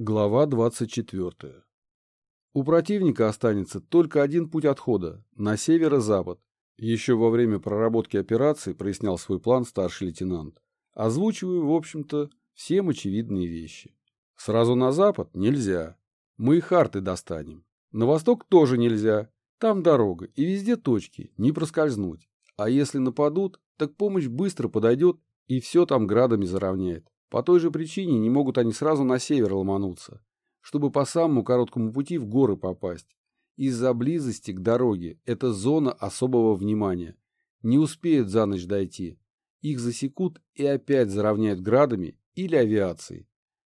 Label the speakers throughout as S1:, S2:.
S1: Глава 24. У противника останется только один путь отхода – на северо-запад. Еще во время проработки операции прояснял свой план старший лейтенант. Озвучиваю, в общем-то, всем очевидные вещи. Сразу на запад нельзя. Мы и харты достанем. На восток тоже нельзя. Там дорога и везде точки, не проскользнуть. А если нападут, так помощь быстро подойдет и все там градами заровняет. По той же причине не могут они сразу на север ломануться, чтобы по самому короткому пути в горы попасть. Из-за близости к дороге это зона особого внимания. Не успеют за ночь дойти. Их засекут и опять заровняют градами или авиацией.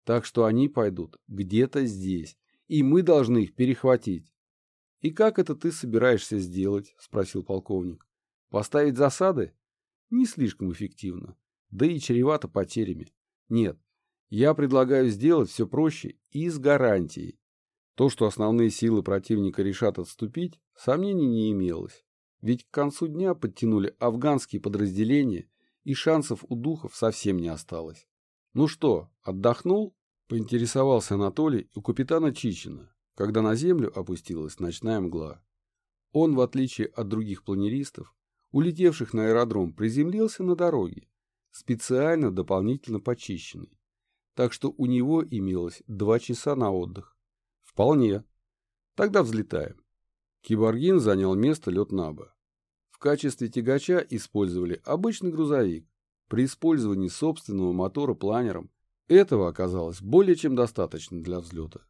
S1: Так что они пойдут где-то здесь, и мы должны их перехватить. «И как это ты собираешься сделать?» – спросил полковник. «Поставить засады?» «Не слишком эффективно, да и чревато потерями. Нет, я предлагаю сделать все проще и с гарантией. То, что основные силы противника решат отступить, сомнений не имелось. Ведь к концу дня подтянули афганские подразделения, и шансов у духов совсем не осталось. «Ну что, отдохнул?» – поинтересовался Анатолий у капитана Чичина, когда на землю опустилась ночная мгла. Он, в отличие от других планеристов, улетевших на аэродром, приземлился на дороге специально дополнительно почищенный. Так что у него имелось два часа на отдых. Вполне. Тогда взлетаем. Киборгин занял место летнаба. В качестве тягача использовали обычный грузовик. При использовании собственного мотора планером этого оказалось более чем достаточно для взлета.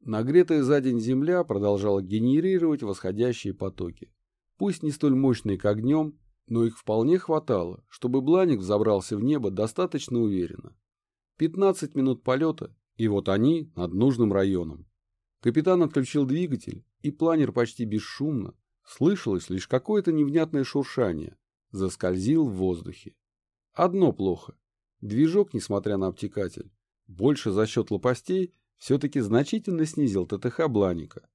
S1: Нагретая за день Земля продолжала генерировать восходящие потоки. Пусть не столь мощные, как днем, но их вполне хватало, чтобы Бланик взобрался в небо достаточно уверенно. 15 минут полета, и вот они над нужным районом. Капитан отключил двигатель, и планер почти бесшумно, слышалось лишь какое-то невнятное шуршание, заскользил в воздухе. Одно плохо. Движок, несмотря на обтекатель, больше за счет лопастей, все-таки значительно снизил ТТХ Бланика.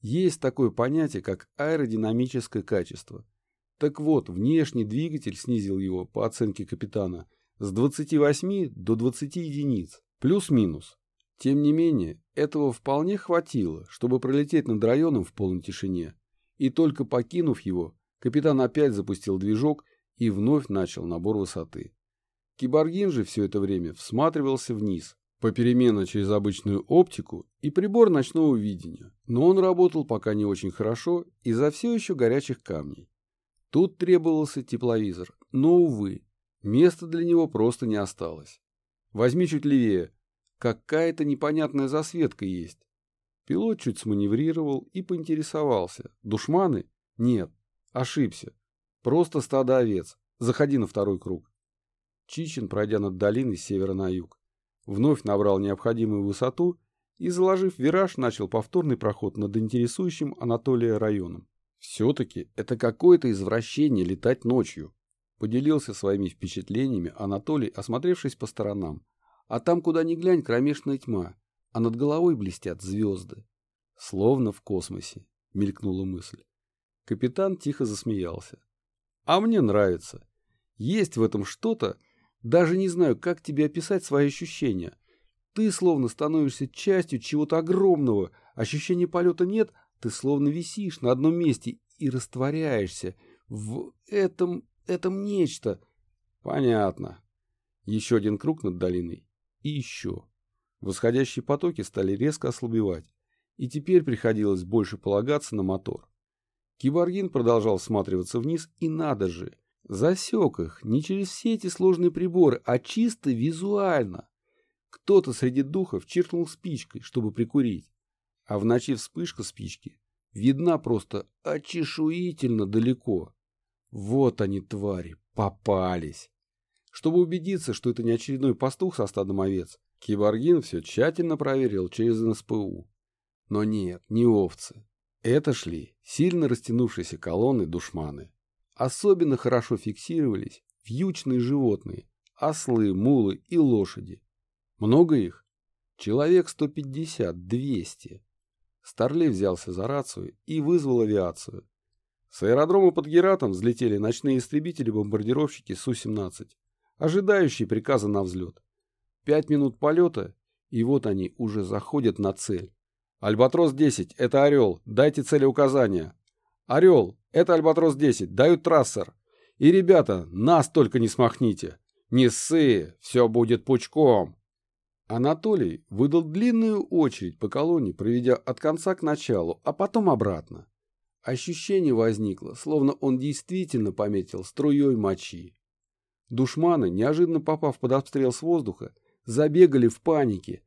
S1: Есть такое понятие, как аэродинамическое качество – так вот, внешний двигатель снизил его, по оценке капитана, с 28 до 20 единиц, плюс-минус. Тем не менее, этого вполне хватило, чтобы пролететь над районом в полной тишине. И только покинув его, капитан опять запустил движок и вновь начал набор высоты. Киборгин же все это время всматривался вниз, попеременно через обычную оптику и прибор ночного видения, но он работал пока не очень хорошо из-за все еще горячих камней. Тут требовался тепловизор, но, увы, места для него просто не осталось. Возьми чуть левее. Какая-то непонятная засветка есть. Пилот чуть сманеврировал и поинтересовался. Душманы? Нет, ошибся. Просто стадо овец. Заходи на второй круг. Чичин, пройдя над долиной с севера на юг, вновь набрал необходимую высоту и, заложив вираж, начал повторный проход над интересующим Анатолия районом. Все-таки это какое-то извращение летать ночью, поделился своими впечатлениями Анатолий, осмотревшись по сторонам. А там, куда ни глянь, кромешная тьма, а над головой блестят звезды. Словно в космосе, мелькнула мысль. Капитан тихо засмеялся. А мне нравится. Есть в этом что-то, даже не знаю, как тебе описать свои ощущения. Ты словно становишься частью чего-то огромного, ощущения полета нет, ты словно висишь на одном месте и растворяешься в этом, этом нечто. Понятно. Еще один круг над долиной. И еще. Восходящие потоки стали резко ослабевать, и теперь приходилось больше полагаться на мотор. Киборгин продолжал всматриваться вниз, и надо же, засек их не через все эти сложные приборы, а чисто визуально. Кто-то среди духов чиркнул спичкой, чтобы прикурить а в ночи вспышка спички видна просто очешуительно далеко. Вот они, твари, попались. Чтобы убедиться, что это не очередной пастух со стадом овец, Киборгин все тщательно проверил через НСПУ. Но нет, не овцы. Это шли сильно растянувшиеся колонны душманы. Особенно хорошо фиксировались вьючные животные, ослы, мулы и лошади. Много их? Человек 150-200. Старлей взялся за рацию и вызвал авиацию. С аэродрома под Гератом взлетели ночные истребители-бомбардировщики Су-17, ожидающие приказа на взлет. Пять минут полета, И вот они уже заходят на цель. «Альбатрос-10, это Орел, дайте цели указания». «Орел, это Альбатрос-10, дают трассер». «И, ребята, нас только не смахните». «Не ссы, все будет пучком». Анатолий выдал длинную очередь по колонне, проведя от конца к началу, а потом обратно. Ощущение возникло, словно он действительно пометил струей мочи. Душманы, неожиданно попав под обстрел с воздуха, забегали в панике,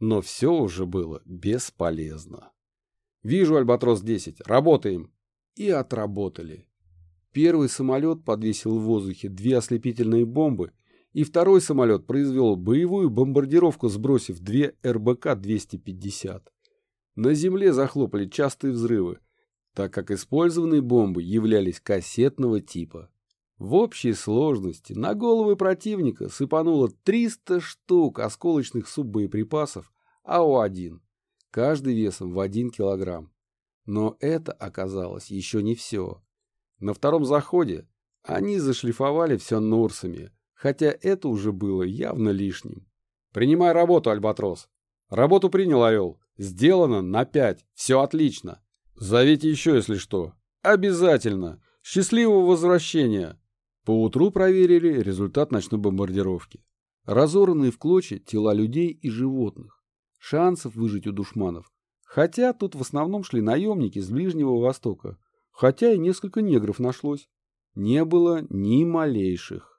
S1: но все уже было бесполезно. «Вижу, Альбатрос-10, работаем!» И отработали. Первый самолет подвесил в воздухе две ослепительные бомбы, и второй самолет произвел боевую бомбардировку, сбросив две РБК-250. На земле захлопали частые взрывы, так как использованные бомбы являлись кассетного типа. В общей сложности на головы противника сыпануло 300 штук осколочных суббоеприпасов АО-1, каждый весом в 1 килограмм. Но это оказалось еще не все. На втором заходе они зашлифовали все нурсами, хотя это уже было явно лишним. «Принимай работу, Альбатрос!» «Работу принял, Орел. Сделано на пять. Все отлично. Зовите еще, если что. Обязательно. Счастливого возвращения!» Поутру проверили результат ночной бомбардировки. Разорванные в клочья тела людей и животных. Шансов выжить у душманов. Хотя тут в основном шли наемники с Ближнего Востока. Хотя и несколько негров нашлось. Не было ни малейших.